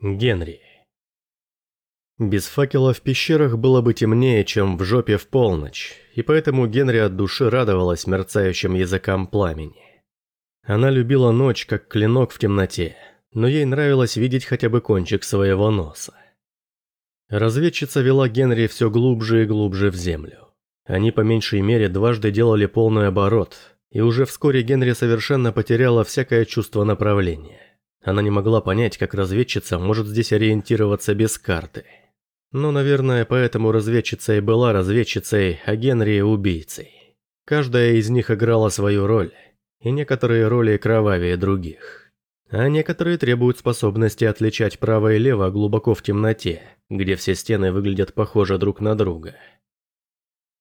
Генри. Без факела в пещерах было бы темнее, чем в жопе в полночь, и поэтому Генри от души радовалась мерцающим языкам пламени. Она любила ночь, как клинок в темноте, но ей нравилось видеть хотя бы кончик своего носа. Разведчица вела Генри все глубже и глубже в землю. Они по меньшей мере дважды делали полный оборот, и уже вскоре Генри совершенно потеряла всякое чувство направления. Она не могла понять, как разведчица может здесь ориентироваться без карты. Но, наверное, поэтому разведчица и была разведчицей, а Генри – убийцей. Каждая из них играла свою роль, и некоторые роли кровавее других. А некоторые требуют способности отличать право и лево глубоко в темноте, где все стены выглядят похожи друг на друга.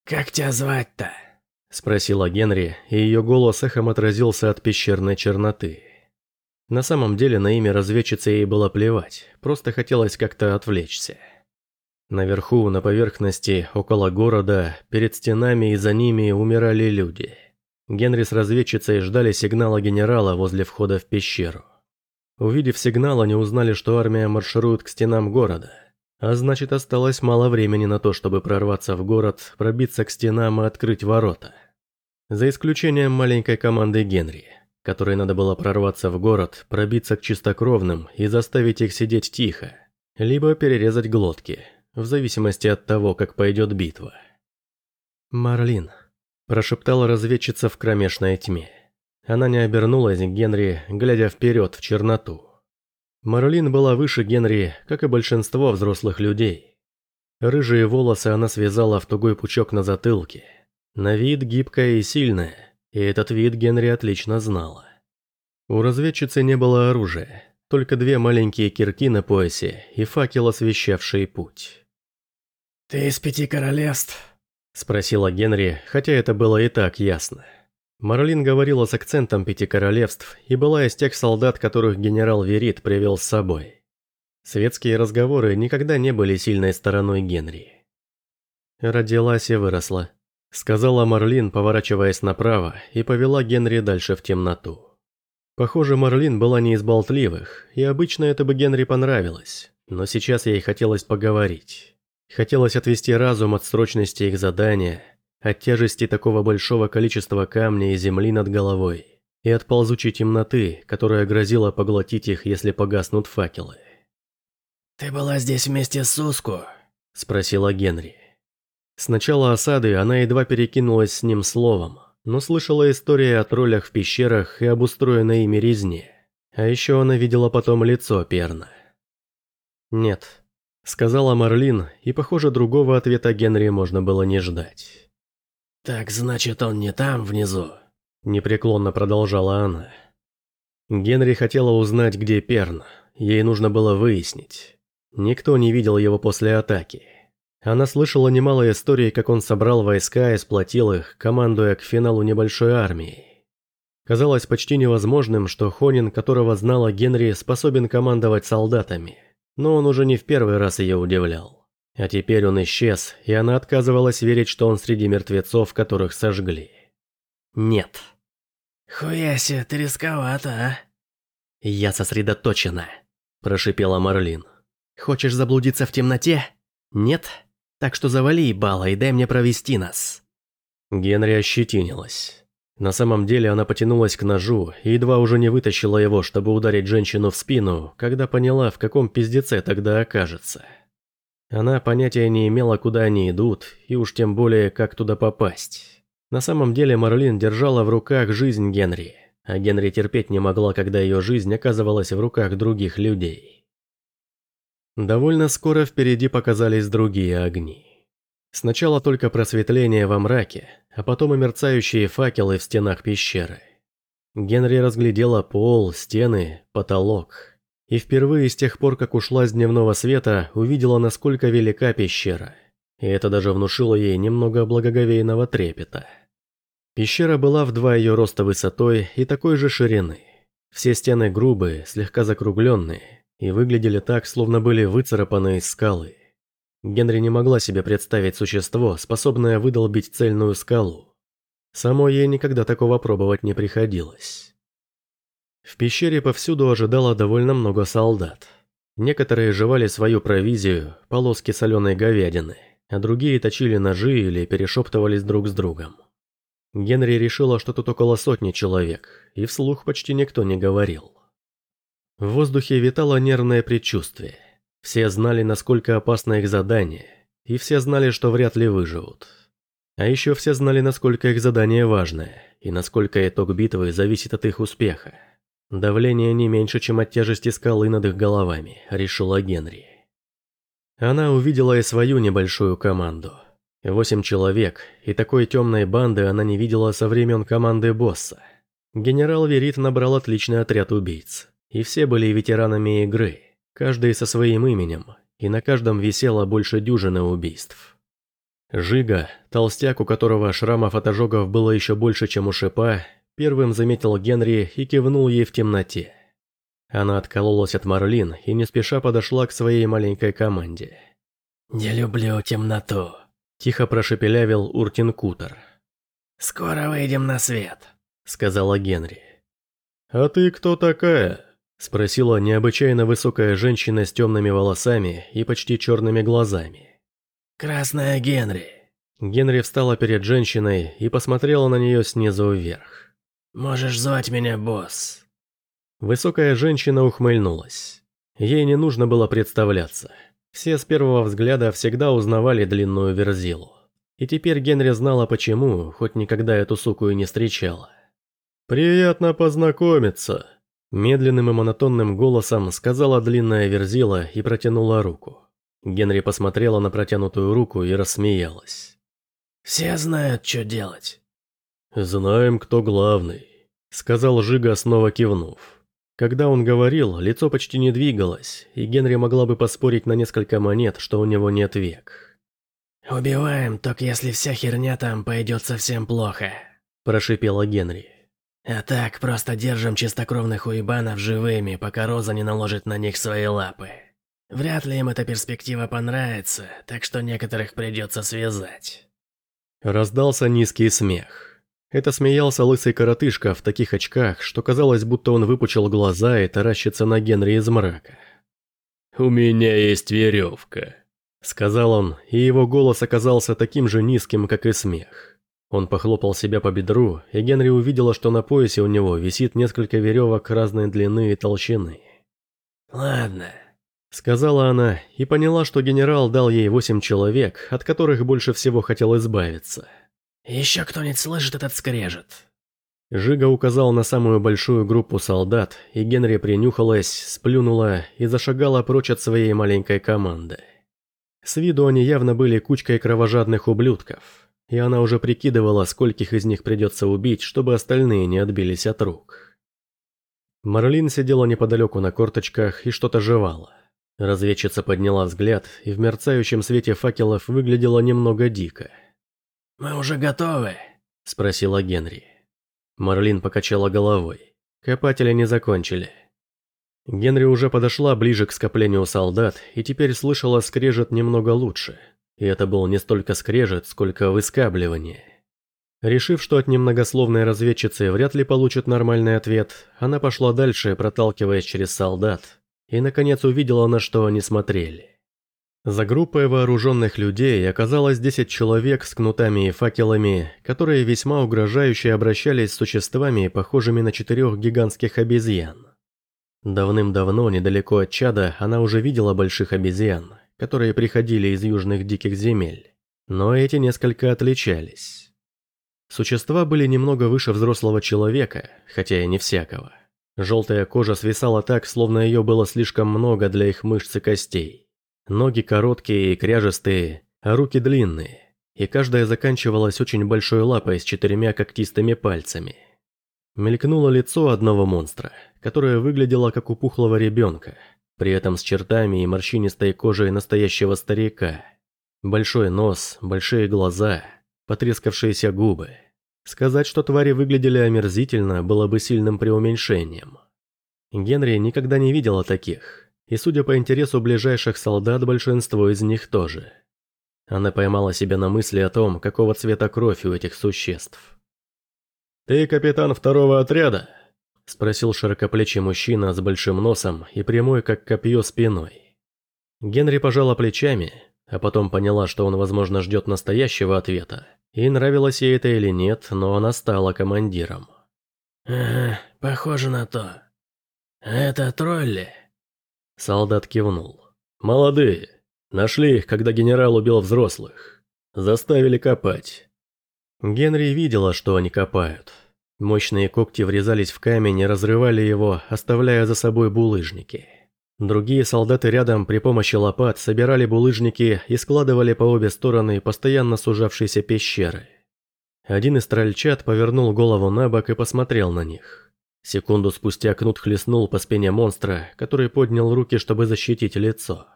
«Как тебя звать-то?» – спросила Генри, и ее голос эхом отразился от пещерной черноты. На самом деле на имя разведчицы ей было плевать, просто хотелось как-то отвлечься. Наверху, на поверхности, около города, перед стенами и за ними умирали люди. Генри с разведчицей ждали сигнала генерала возле входа в пещеру. Увидев сигнал, они узнали, что армия марширует к стенам города. А значит, осталось мало времени на то, чтобы прорваться в город, пробиться к стенам и открыть ворота. За исключением маленькой команды Генри – которой надо было прорваться в город, пробиться к чистокровным и заставить их сидеть тихо, либо перерезать глотки, в зависимости от того, как пойдет битва. «Марлин», – прошептала разведчица в кромешной тьме. Она не обернулась к Генри, глядя вперед в черноту. Марлин была выше Генри, как и большинство взрослых людей. Рыжие волосы она связала в тугой пучок на затылке. На вид гибкая и сильная, и этот вид Генри отлично знала. У разведчицы не было оружия, только две маленькие кирки на поясе и факел, освещавший путь. «Ты из пяти королевств?» – спросила Генри, хотя это было и так ясно. Марлин говорила с акцентом пяти королевств и была из тех солдат, которых генерал Верит привел с собой. Светские разговоры никогда не были сильной стороной Генри. Родилась и выросла, Сказала Марлин, поворачиваясь направо, и повела Генри дальше в темноту. Похоже, Марлин была не из болтливых, и обычно это бы Генри понравилось, но сейчас ей хотелось поговорить. Хотелось отвести разум от срочности их задания, от тяжести такого большого количества камня и земли над головой, и от ползучей темноты, которая грозила поглотить их, если погаснут факелы. «Ты была здесь вместе с Суску?» – спросила Генри. С начала осады она едва перекинулась с ним словом, но слышала истории о троллях в пещерах и об устроенной ими резне. А еще она видела потом лицо Перна. «Нет», — сказала Марлин, и, похоже, другого ответа Генри можно было не ждать. «Так значит, он не там, внизу?» – непреклонно продолжала она. Генри хотела узнать, где Перн, ей нужно было выяснить. Никто не видел его после атаки. Она слышала немало историй, как он собрал войска и сплотил их, командуя к финалу небольшой армией. Казалось почти невозможным, что Хонин, которого знала Генри, способен командовать солдатами. Но он уже не в первый раз ее удивлял. А теперь он исчез, и она отказывалась верить, что он среди мертвецов, которых сожгли. Нет. «Хуяси, ты рисковато, а?» «Я сосредоточена», – прошипела Марлин. «Хочешь заблудиться в темноте? Нет?» Так что завали ебало и дай мне провести нас». Генри ощетинилась. На самом деле она потянулась к ножу и едва уже не вытащила его, чтобы ударить женщину в спину, когда поняла, в каком пиздеце тогда окажется. Она понятия не имела, куда они идут, и уж тем более, как туда попасть. На самом деле Марлин держала в руках жизнь Генри, а Генри терпеть не могла, когда ее жизнь оказывалась в руках других людей. Довольно скоро впереди показались другие огни. Сначала только просветление во мраке, а потом и мерцающие факелы в стенах пещеры. Генри разглядела пол, стены, потолок. И впервые с тех пор, как ушла с дневного света, увидела, насколько велика пещера. И это даже внушило ей немного благоговейного трепета. Пещера была в два ее роста высотой и такой же ширины. Все стены грубые, слегка закругленные, и выглядели так, словно были выцарапаны из скалы. Генри не могла себе представить существо, способное выдолбить цельную скалу. Самой ей никогда такого пробовать не приходилось. В пещере повсюду ожидало довольно много солдат. Некоторые жевали свою провизию, полоски соленой говядины, а другие точили ножи или перешептывались друг с другом. Генри решила, что тут около сотни человек, и вслух почти никто не говорил. В воздухе витало нервное предчувствие. Все знали, насколько опасно их задание, и все знали, что вряд ли выживут. А еще все знали, насколько их задание важное, и насколько итог битвы зависит от их успеха. Давление не меньше, чем от тяжести скалы над их головами, решила Генри. Она увидела и свою небольшую команду. Восемь человек, и такой темной банды она не видела со времен команды босса. Генерал Верит набрал отличный отряд убийц, и все были ветеранами игры, каждый со своим именем, и на каждом висело больше дюжины убийств. Жига, толстяк, у которого шрамов от ожогов было еще больше, чем у шипа, первым заметил Генри и кивнул ей в темноте. Она откололась от Марлин и не спеша подошла к своей маленькой команде. «Не люблю темноту», – тихо прошепелявил Уртин Кутер. «Скоро выйдем на свет», – сказала Генри. «А ты кто такая?» – спросила необычайно высокая женщина с темными волосами и почти черными глазами. «Красная Генри». Генри встала перед женщиной и посмотрела на нее снизу вверх. «Можешь звать меня босс». Высокая женщина ухмыльнулась. Ей не нужно было представляться. Все с первого взгляда всегда узнавали длинную верзилу. И теперь Генри знала почему, хоть никогда эту суку и не встречала. «Приятно познакомиться», Медленным и монотонным голосом сказала длинная верзила и протянула руку. Генри посмотрела на протянутую руку и рассмеялась. «Все знают, что делать». «Знаем, кто главный», — сказал Жига, снова кивнув. Когда он говорил, лицо почти не двигалось, и Генри могла бы поспорить на несколько монет, что у него нет век. «Убиваем, только если вся херня там пойдет совсем плохо», – прошипела Генри. А так, просто держим чистокровных уебанов живыми, пока Роза не наложит на них свои лапы. Вряд ли им эта перспектива понравится, так что некоторых придется связать. Раздался низкий смех. Это смеялся лысый коротышка в таких очках, что казалось, будто он выпучил глаза и таращится на Генри из мрака. «У меня есть веревка», — сказал он, и его голос оказался таким же низким, как и смех. Он похлопал себя по бедру, и Генри увидела, что на поясе у него висит несколько веревок разной длины и толщины. «Ладно», — сказала она, и поняла, что генерал дал ей восемь человек, от которых больше всего хотел избавиться. «Еще кто-нибудь слышит этот скрежет?» Жига указал на самую большую группу солдат, и Генри принюхалась, сплюнула и зашагала прочь от своей маленькой команды. С виду они явно были кучкой кровожадных ублюдков и она уже прикидывала, скольких из них придется убить, чтобы остальные не отбились от рук. Марлин сидела неподалеку на корточках и что-то жевала. Разведчица подняла взгляд и в мерцающем свете факелов выглядела немного дико. «Мы уже готовы?» – спросила Генри. Марлин покачала головой. Копатели не закончили. Генри уже подошла ближе к скоплению солдат и теперь слышала скрежет немного лучше – и это был не столько скрежет, сколько выскабливание. Решив, что от немногословной разведчицы вряд ли получит нормальный ответ, она пошла дальше, проталкиваясь через солдат, и наконец увидела, на что они смотрели. За группой вооруженных людей оказалось 10 человек с кнутами и факелами, которые весьма угрожающе обращались с существами, похожими на четырех гигантских обезьян. Давным-давно, недалеко от чада, она уже видела больших обезьян, которые приходили из южных диких земель, но эти несколько отличались. Существа были немного выше взрослого человека, хотя и не всякого. Желтая кожа свисала так, словно ее было слишком много для их мышц и костей. Ноги короткие и кряжестые, а руки длинные, и каждая заканчивалась очень большой лапой с четырьмя когтистыми пальцами. Мелькнуло лицо одного монстра, которое выглядело как у пухлого ребенка – при этом с чертами и морщинистой кожей настоящего старика. Большой нос, большие глаза, потрескавшиеся губы. Сказать, что твари выглядели омерзительно, было бы сильным преуменьшением. Генри никогда не видела таких, и судя по интересу ближайших солдат, большинство из них тоже. Она поймала себя на мысли о том, какого цвета кровь у этих существ. «Ты капитан второго отряда?» – спросил широкоплечий мужчина с большим носом и прямой, как копье, спиной. Генри пожала плечами, а потом поняла, что он, возможно, ждет настоящего ответа. И нравилось ей это или нет, но она стала командиром. «Ага, похоже на то. Это тролли?» Солдат кивнул. «Молодые. Нашли их, когда генерал убил взрослых. Заставили копать». Генри видела, что они копают. Мощные когти врезались в камень и разрывали его, оставляя за собой булыжники. Другие солдаты рядом при помощи лопат собирали булыжники и складывали по обе стороны постоянно сужавшиеся пещеры. Один из трольчат повернул голову на бок и посмотрел на них. Секунду спустя кнут хлестнул по спине монстра, который поднял руки, чтобы защитить лицо.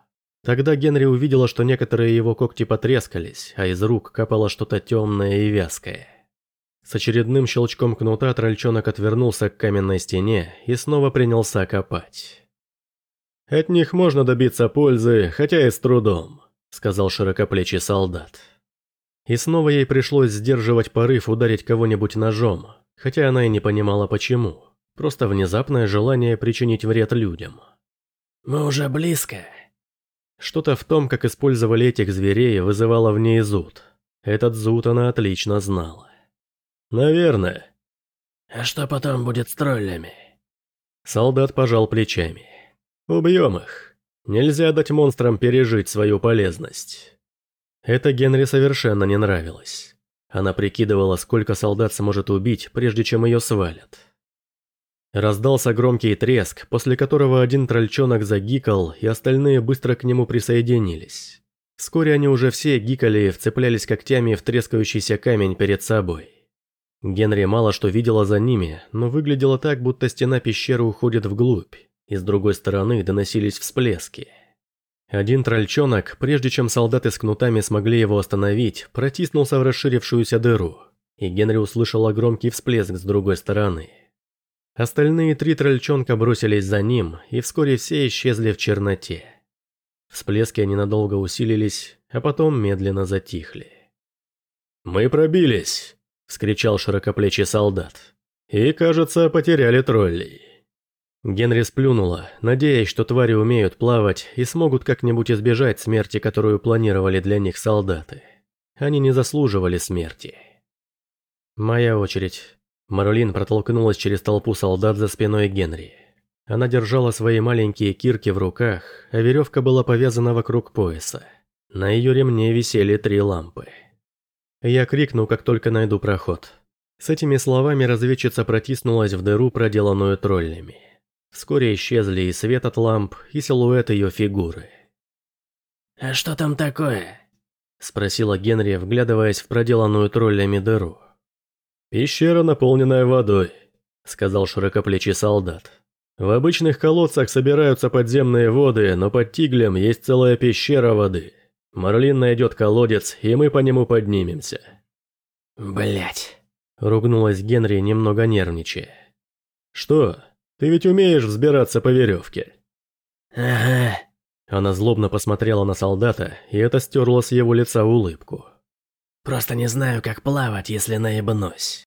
Тогда Генри увидела, что некоторые его когти потрескались, а из рук капало что-то темное и вязкое. С очередным щелчком кнута трольчонок отвернулся к каменной стене и снова принялся копать. «От них можно добиться пользы, хотя и с трудом», — сказал широкоплечий солдат. И снова ей пришлось сдерживать порыв ударить кого-нибудь ножом, хотя она и не понимала почему. Просто внезапное желание причинить вред людям. «Мы уже близко». Что-то в том, как использовали этих зверей, вызывало в ней зуд. Этот зуд она отлично знала. «Наверное». «А что потом будет с троллями?» Солдат пожал плечами. Убьем их. Нельзя дать монстрам пережить свою полезность. Это Генри совершенно не нравилось. Она прикидывала, сколько солдат сможет убить, прежде чем ее свалят. Раздался громкий треск, после которого один трольчонок загикал, и остальные быстро к нему присоединились. Вскоре они уже все гикали и вцеплялись когтями в трескающийся камень перед собой. Генри мало что видела за ними, но выглядело так, будто стена пещеры уходит вглубь и с другой стороны доносились всплески. Один трольчонок, прежде чем солдаты с кнутами смогли его остановить, протиснулся в расширившуюся дыру, и Генри услышала громкий всплеск с другой стороны. Остальные три трольчонка бросились за ним, и вскоре все исчезли в черноте. Всплески ненадолго усилились, а потом медленно затихли. «Мы пробились!» – вскричал широкоплечий солдат. «И, кажется, потеряли троллей». Генри сплюнула, надеясь, что твари умеют плавать и смогут как-нибудь избежать смерти, которую планировали для них солдаты. Они не заслуживали смерти. Моя очередь. Марлин протолкнулась через толпу солдат за спиной Генри. Она держала свои маленькие кирки в руках, а веревка была повязана вокруг пояса. На ее ремне висели три лампы. Я крикну, как только найду проход. С этими словами разведчица протиснулась в дыру, проделанную троллями. Вскоре исчезли и свет от ламп, и силуэт ее фигуры. «А что там такое?» – спросила Генри, вглядываясь в проделанную троллями дыру. «Пещера, наполненная водой», – сказал широкоплечий солдат. «В обычных колодцах собираются подземные воды, но под Тиглем есть целая пещера воды. Марлин найдет колодец, и мы по нему поднимемся». Блять, ругнулась Генри, немного нервничая. «Что?» Ты ведь умеешь взбираться по веревке?» «Ага». Она злобно посмотрела на солдата, и это стерло с его лица улыбку. «Просто не знаю, как плавать, если наебнусь».